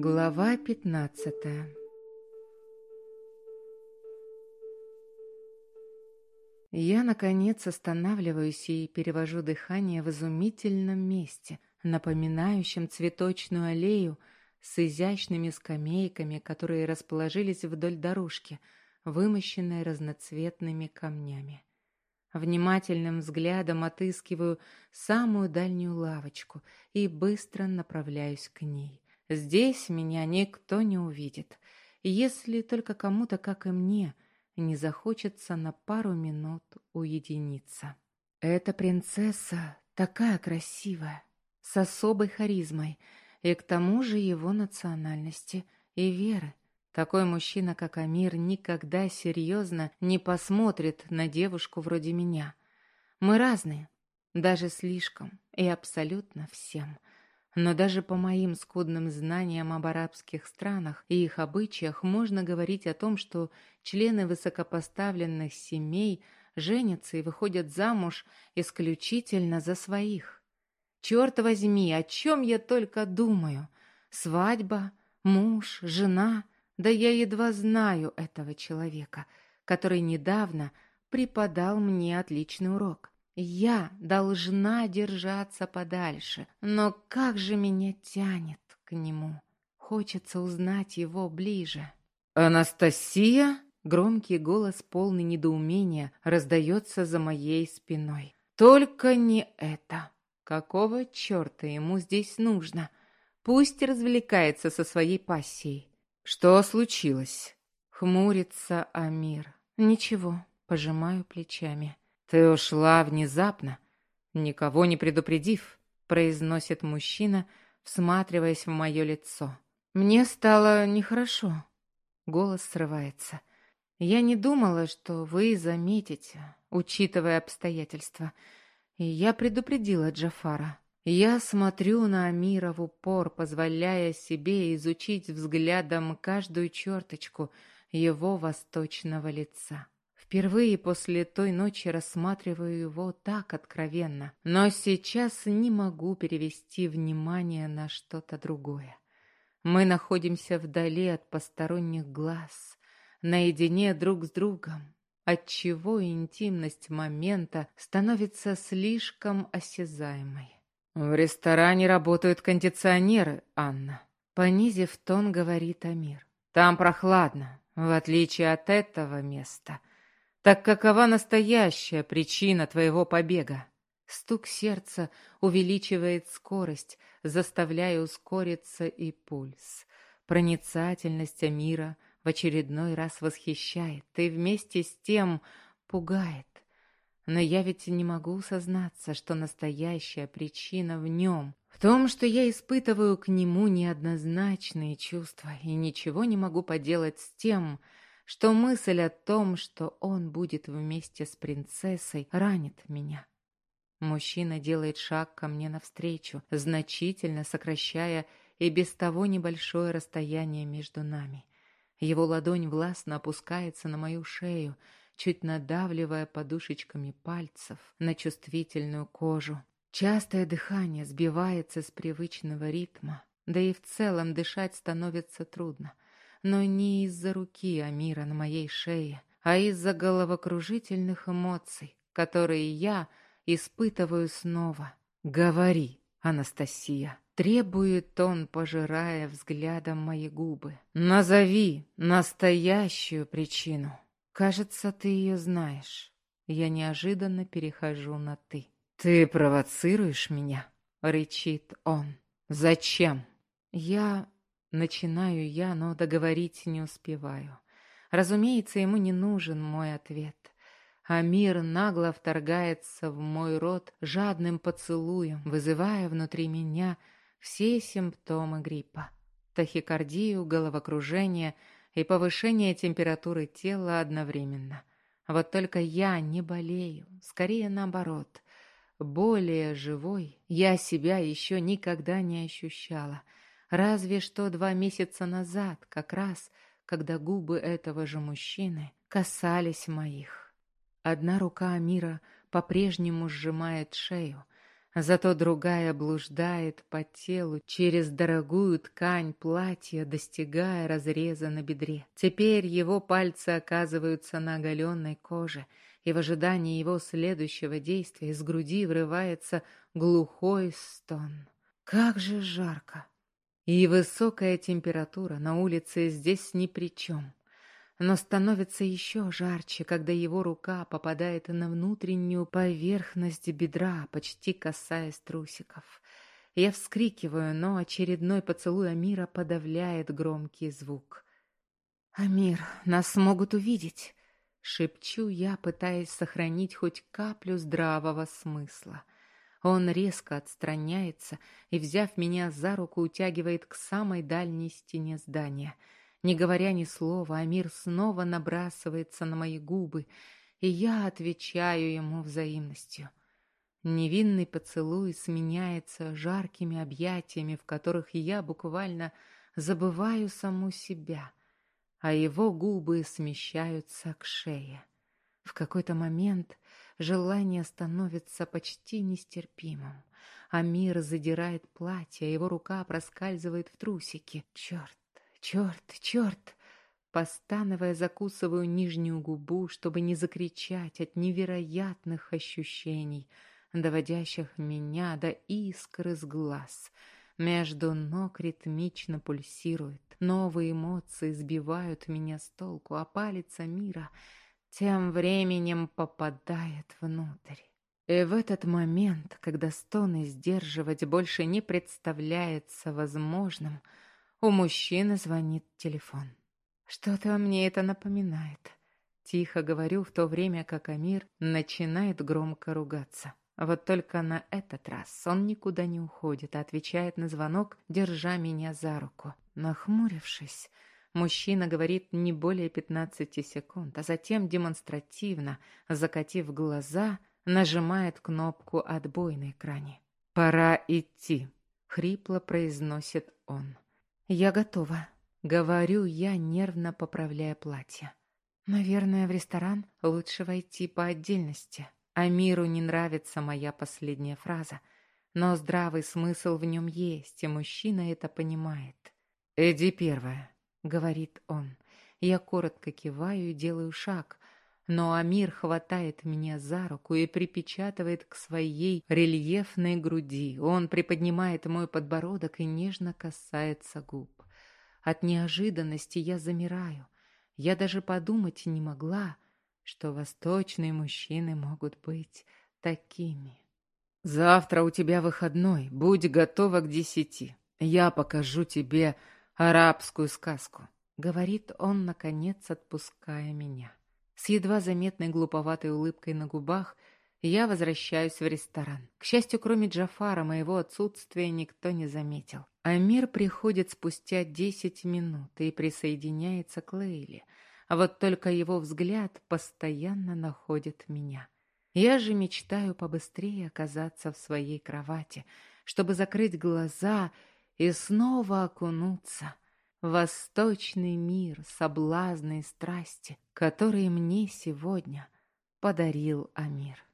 Глава пятнадцатая Я, наконец, останавливаюсь и перевожу дыхание в изумительном месте, напоминающем цветочную аллею с изящными скамейками, которые расположились вдоль дорожки, вымощенной разноцветными камнями. Внимательным взглядом отыскиваю самую дальнюю лавочку и быстро направляюсь к ней. Здесь меня никто не увидит, если только кому-то, как и мне, не захочется на пару минут уединиться. Эта принцесса такая красивая, с особой харизмой, и к тому же его национальности и веры. Такой мужчина, как Амир, никогда серьезно не посмотрит на девушку вроде меня. Мы разные, даже слишком и абсолютно всем. Но даже по моим скудным знаниям об арабских странах и их обычаях можно говорить о том, что члены высокопоставленных семей женятся и выходят замуж исключительно за своих. Черт возьми, о чем я только думаю? Свадьба, муж, жена — да я едва знаю этого человека, который недавно преподал мне отличный урок. Я должна держаться подальше, но как же меня тянет к нему. Хочется узнать его ближе. «Анастасия?» Громкий голос, полный недоумения, раздается за моей спиной. «Только не это! Какого черта ему здесь нужно? Пусть развлекается со своей пассией. «Что случилось?» Хмурится Амир. «Ничего», пожимаю плечами. «Ты ушла внезапно, никого не предупредив», произносит мужчина, всматриваясь в мое лицо. «Мне стало нехорошо». Голос срывается. «Я не думала, что вы заметите, учитывая обстоятельства. И я предупредила Джафара. Я смотрю на Амира в упор, позволяя себе изучить взглядом каждую черточку его восточного лица. Впервые после той ночи рассматриваю его так откровенно, но сейчас не могу перевести внимание на что-то другое. Мы находимся вдали от посторонних глаз, наедине друг с другом, отчего интимность момента становится слишком осязаемой. «В ресторане работают кондиционеры, Анна», — понизив тон, говорит Амир. «Там прохладно, в отличие от этого места. Так какова настоящая причина твоего побега?» Стук сердца увеличивает скорость, заставляя ускориться и пульс. Проницательность Амира в очередной раз восхищает и вместе с тем пугает. Но я ведь не могу сознаться, что настоящая причина в нем, в том, что я испытываю к нему неоднозначные чувства и ничего не могу поделать с тем, что мысль о том, что он будет вместе с принцессой, ранит меня. Мужчина делает шаг ко мне навстречу, значительно сокращая и без того небольшое расстояние между нами. Его ладонь властно опускается на мою шею, чуть надавливая подушечками пальцев на чувствительную кожу. Частое дыхание сбивается с привычного ритма, да и в целом дышать становится трудно. Но не из-за руки Амира на моей шее, а из-за головокружительных эмоций, которые я испытываю снова. «Говори, Анастасия!» Требует он, пожирая взглядом мои губы. «Назови настоящую причину!» Кажется, ты ее знаешь. Я неожиданно перехожу на «ты». «Ты провоцируешь меня?» — рычит он. «Зачем?» «Я...» — начинаю я, но договорить не успеваю. Разумеется, ему не нужен мой ответ. А мир нагло вторгается в мой рот жадным поцелуем, вызывая внутри меня все симптомы гриппа. Тахикардию, головокружение — и повышение температуры тела одновременно. Вот только я не болею, скорее наоборот. Более живой я себя еще никогда не ощущала. Разве что два месяца назад, как раз, когда губы этого же мужчины касались моих. Одна рука Амира по-прежнему сжимает шею, Зато другая блуждает по телу через дорогую ткань платья, достигая разреза на бедре. Теперь его пальцы оказываются на оголенной коже, и в ожидании его следующего действия из груди врывается глухой стон. Как же жарко! И высокая температура на улице здесь ни при чем но становится еще жарче, когда его рука попадает на внутреннюю поверхность бедра, почти касаясь трусиков. Я вскрикиваю, но очередной поцелуй Амира подавляет громкий звук. «Амир, нас могут увидеть!» — шепчу я, пытаясь сохранить хоть каплю здравого смысла. Он резко отстраняется и, взяв меня за руку, утягивает к самой дальней стене здания — не говоря ни слова, Амир снова набрасывается на мои губы, и я отвечаю ему взаимностью. Невинный поцелуй сменяется жаркими объятиями, в которых я буквально забываю саму себя, а его губы смещаются к шее. В какой-то момент желание становится почти нестерпимым. Амир задирает платье, а его рука проскальзывает в трусики. Черт, Черт, черт! Постановая, закусываю нижнюю губу, чтобы не закричать от невероятных ощущений, доводящих меня до искры с глаз. Между ног ритмично пульсирует. Новые эмоции сбивают меня с толку, а палец мира тем временем попадает внутрь. И в этот момент, когда стоны сдерживать больше не представляется возможным, — у мужчины звонит телефон. Что-то мне это напоминает. Тихо говорю в то время, как Амир начинает громко ругаться. Вот только на этот раз он никуда не уходит, а отвечает на звонок, держа меня за руку. Нахмурившись, мужчина говорит не более 15 секунд, а затем демонстративно, закатив глаза, нажимает кнопку «Отбой» на экране. «Пора идти», — хрипло произносит он. «Я готова», — говорю я, нервно поправляя платье. «Наверное, в ресторан лучше войти по отдельности». А миру не нравится моя последняя фраза, но здравый смысл в нем есть, и мужчина это понимает. «Иди первая», — говорит он. Я коротко киваю и делаю шаг, но Амир хватает меня за руку и припечатывает к своей рельефной груди. Он приподнимает мой подбородок и нежно касается губ. От неожиданности я замираю. Я даже подумать не могла, что восточные мужчины могут быть такими. «Завтра у тебя выходной. Будь готова к десяти. Я покажу тебе арабскую сказку», — говорит он, наконец отпуская меня. С едва заметной глуповатой улыбкой на губах я возвращаюсь в ресторан. К счастью, кроме Джафара, моего отсутствия никто не заметил. Амир приходит спустя десять минут и присоединяется к Лейле. А вот только его взгляд постоянно находит меня. Я же мечтаю побыстрее оказаться в своей кровати, чтобы закрыть глаза и снова окунуться — восточный мир соблазна и страсти, которые мне сегодня подарил Амир.